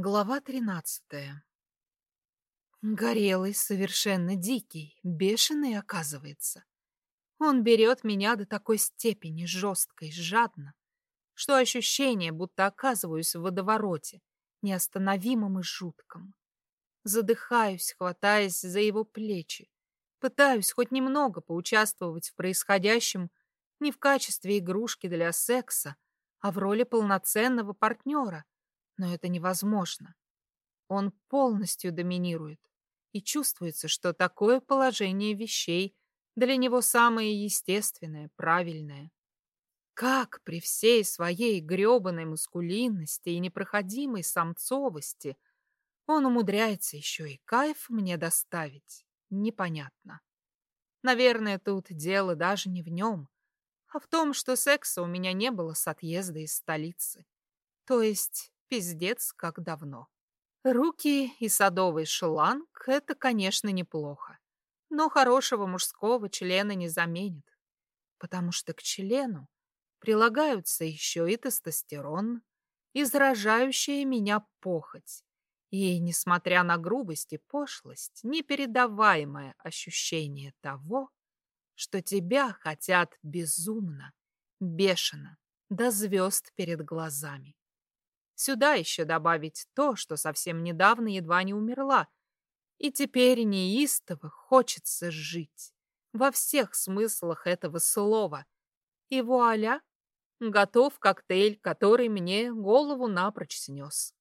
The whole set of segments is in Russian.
Глава тринадцатая. Горелый, совершенно дикий, бешеный, оказывается. Он берет меня до такой степени жестко и жадно, что ощущение, будто оказываюсь в водовороте, неостановимом и жутком. Задыхаюсь, хватаясь за его плечи. Пытаюсь хоть немного поучаствовать в происходящем не в качестве игрушки для секса, а в роли полноценного партнера — но это невозможно. Он полностью доминирует, и чувствуется, что такое положение вещей для него самое естественное, правильное. Как при всей своей грёбаной мускулинности и непроходимой самцовости он умудряется еще и кайф мне доставить, непонятно. Наверное, тут дело даже не в нем, а в том, что секса у меня не было с отъезда из столицы. То есть Пиздец, как давно. Руки и садовый шланг — это, конечно, неплохо. Но хорошего мужского члена не заменит. Потому что к члену прилагаются еще и тестостерон, и меня похоть. И, несмотря на грубость и пошлость, непередаваемое ощущение того, что тебя хотят безумно, бешено, до звезд перед глазами. Сюда еще добавить то, что совсем недавно едва не умерла. И теперь неистово хочется жить. Во всех смыслах этого слова. И вуаля, готов коктейль, который мне голову напрочь снес.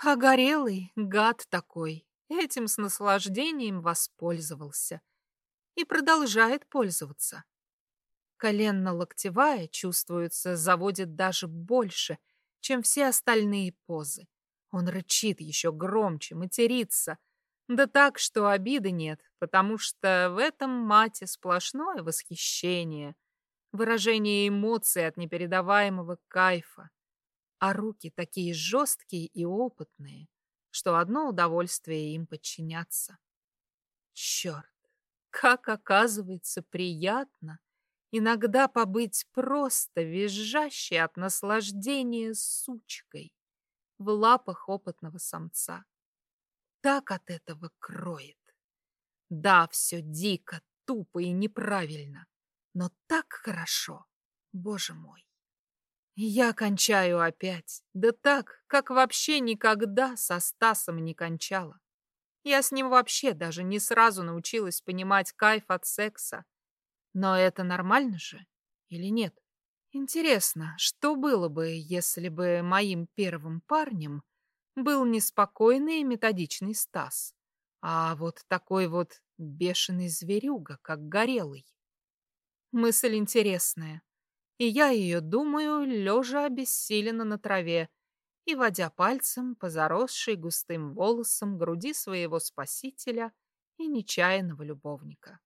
А гад такой, этим с наслаждением воспользовался. И продолжает пользоваться. Коленно-локтевая, чувствуется, заводит даже больше — чем все остальные позы. Он рычит еще громче, матерится. Да так, что обиды нет, потому что в этом мате сплошное восхищение, выражение эмоций от непередаваемого кайфа. А руки такие жесткие и опытные, что одно удовольствие им подчиняться. Черт, как оказывается приятно Иногда побыть просто визжащей от наслаждения сучкой в лапах опытного самца. Так от этого кроет. Да, все дико, тупо и неправильно, но так хорошо, боже мой. Я кончаю опять, да так, как вообще никогда со Стасом не кончала. Я с ним вообще даже не сразу научилась понимать кайф от секса, но это нормально же или нет? Интересно, что было бы, если бы моим первым парнем был неспокойный и методичный Стас, а вот такой вот бешеный зверюга, как горелый? Мысль интересная, и я ее думаю, лежа обессиленно на траве и водя пальцем по заросшей густым волосам груди своего спасителя и нечаянного любовника.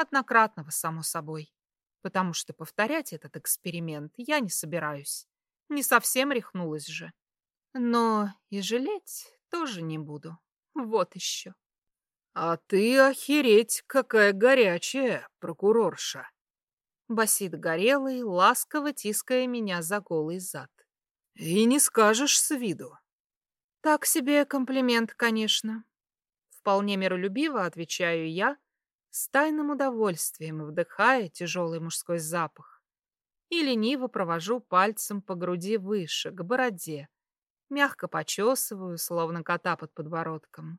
Однократного, само собой. Потому что повторять этот эксперимент я не собираюсь. Не совсем рехнулась же. Но и жалеть тоже не буду. Вот еще. «А ты охереть, какая горячая, прокурорша!» Басит горелый, ласково тиская меня за голый зад. «И не скажешь с виду». «Так себе комплимент, конечно». Вполне миролюбиво отвечаю я, с тайным удовольствием вдыхая тяжелый мужской запах. И лениво провожу пальцем по груди выше, к бороде. Мягко почесываю, словно кота под подбородком.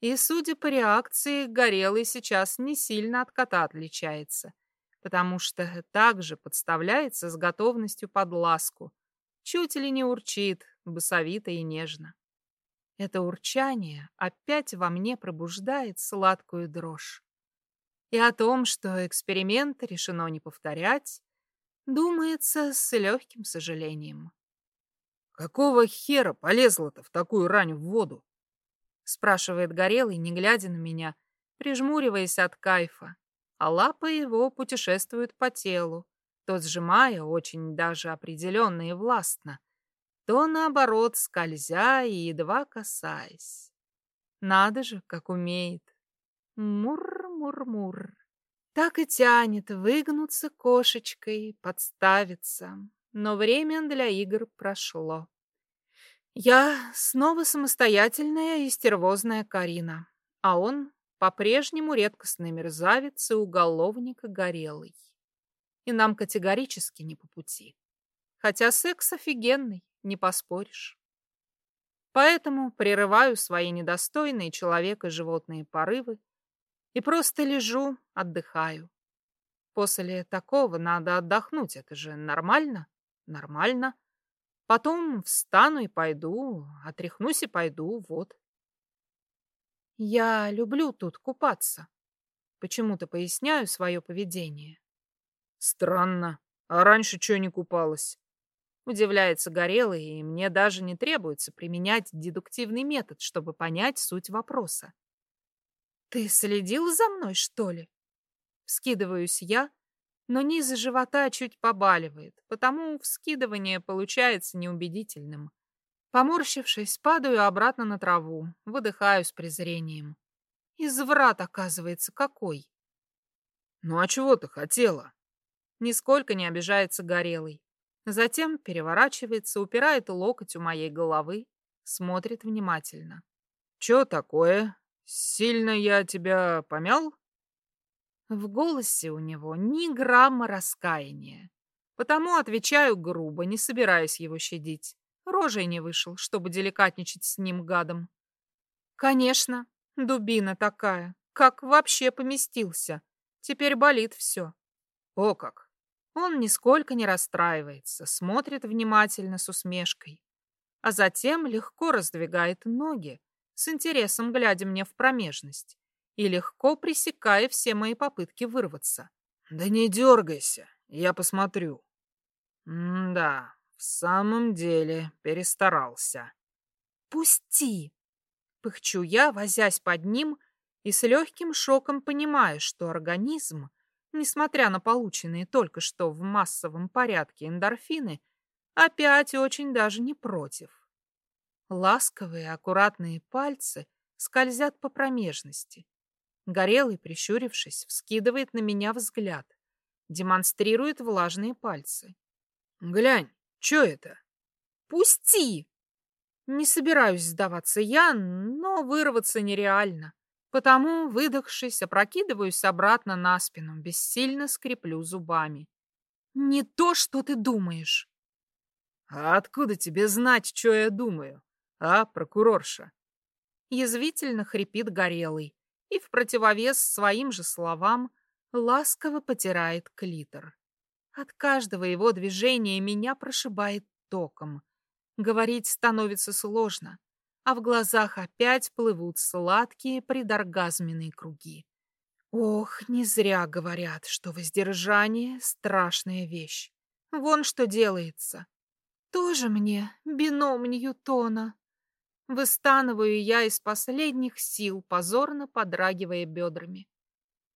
И, судя по реакции, Горелый сейчас не сильно от кота отличается, потому что также подставляется с готовностью под ласку, чуть ли не урчит, басовито и нежно. Это урчание опять во мне пробуждает сладкую дрожь и о том, что эксперимент решено не повторять, думается с легким сожалением. «Какого хера полезла-то в такую рань в воду?» спрашивает Горелый, не глядя на меня, прижмуриваясь от кайфа, а лапы его путешествуют по телу, то сжимая очень даже определенно и властно, то, наоборот, скользя и едва касаясь. Надо же, как умеет. Мур мур-мур. Так и тянет выгнуться кошечкой, подставиться. Но время для игр прошло. Я снова самостоятельная и стервозная Карина, а он по-прежнему редкостный мерзавец и уголовник горелый. И нам категорически не по пути. Хотя секс офигенный, не поспоришь. Поэтому прерываю свои недостойные человека животные порывы и просто лежу, отдыхаю. После такого надо отдохнуть, это же нормально? Нормально. Потом встану и пойду, отряхнусь и пойду, вот. Я люблю тут купаться. Почему-то поясняю свое поведение. Странно. А раньше что не купалась? Удивляется Горелый, и мне даже не требуется применять дедуктивный метод, чтобы понять суть вопроса. «Ты следил за мной, что ли?» Вскидываюсь я, но низ живота чуть побаливает, потому вскидывание получается неубедительным. Поморщившись, падаю обратно на траву, выдыхаю с презрением. Изврат, оказывается, какой. «Ну а чего ты хотела?» Нисколько не обижается Горелый. Затем переворачивается, упирает локоть у моей головы, смотрит внимательно. «Чё такое? Сильно я тебя помял?» В голосе у него ни грамма раскаяния. Потому отвечаю грубо, не собираюсь его щадить. Рожей не вышел, чтобы деликатничать с ним гадом. Конечно, дубина такая. Как вообще поместился? Теперь болит все. О как! Он нисколько не расстраивается, смотрит внимательно с усмешкой, а затем легко раздвигает ноги, с интересом глядя мне в промежность и легко пресекая все мои попытки вырваться. «Да не дергайся, я посмотрю». «М-да, в самом деле перестарался». «Пусти!» — пыхчу я, возясь под ним, и с легким шоком понимаю, что организм несмотря на полученные только что в массовом порядке эндорфины, опять очень даже не против. Ласковые, аккуратные пальцы скользят по промежности. Горелый, прищурившись, вскидывает на меня взгляд, демонстрирует влажные пальцы. «Глянь, что это?» «Пусти!» Не собираюсь сдаваться я, но вырваться нереально. Потому, выдохшись, опрокидываюсь обратно на спину, бессильно скреплю зубами. Не то, что ты думаешь. А откуда тебе знать, что я думаю, а, прокурорша? Язвительно хрипит Горелый и в противовес своим же словам ласково потирает клитор. От каждого его движения меня прошибает током. Говорить становится сложно а в глазах опять плывут сладкие предоргазменные круги. Ох, не зря говорят, что воздержание — страшная вещь. Вон что делается. Тоже мне бином Ньютона. Выстанываю я из последних сил, позорно подрагивая бедрами.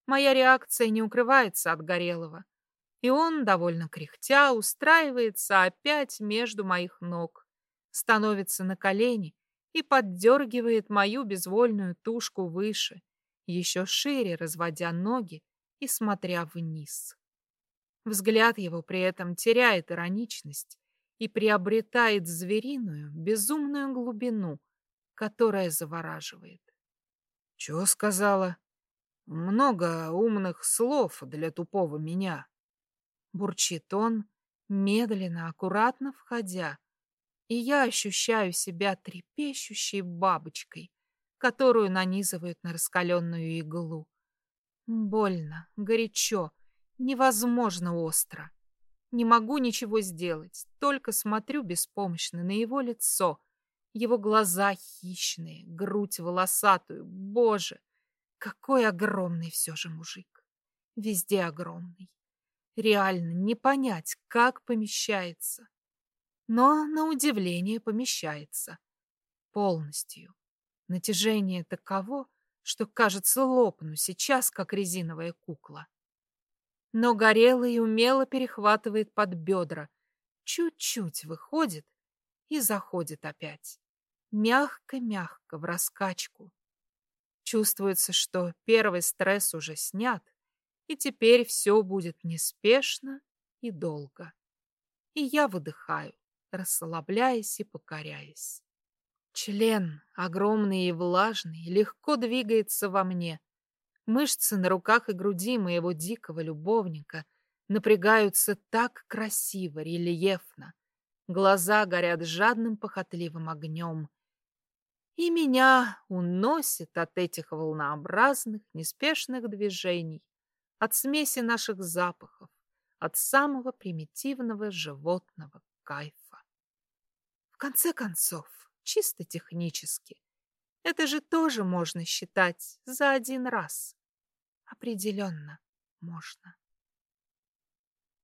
Моя реакция не укрывается от Горелого, и он, довольно кряхтя, устраивается опять между моих ног, становится на колени и поддергивает мою безвольную тушку выше, еще шире разводя ноги и смотря вниз. Взгляд его при этом теряет ироничность и приобретает звериную, безумную глубину, которая завораживает. — Чего сказала? Много умных слов для тупого меня. Бурчит он, медленно, аккуратно входя, и я ощущаю себя трепещущей бабочкой, которую нанизывают на раскаленную иглу. Больно, горячо, невозможно остро. Не могу ничего сделать, только смотрю беспомощно на его лицо, его глаза хищные, грудь волосатую. Боже, какой огромный все же мужик. Везде огромный. Реально не понять, как помещается но, на удивление, помещается. Полностью. Натяжение таково, что, кажется, лопну сейчас, как резиновая кукла. Но горелый умело перехватывает под бедра, чуть-чуть выходит и заходит опять. Мягко-мягко в раскачку. Чувствуется, что первый стресс уже снят, и теперь все будет неспешно и долго. И я выдыхаю расслабляясь и покоряясь. Член, огромный и влажный, легко двигается во мне. Мышцы на руках и груди моего дикого любовника напрягаются так красиво, рельефно. Глаза горят жадным похотливым огнем. И меня уносит от этих волнообразных, неспешных движений, от смеси наших запахов, от самого примитивного животного кайфа. В конце концов, чисто технически, это же тоже можно считать за один раз. Определенно можно.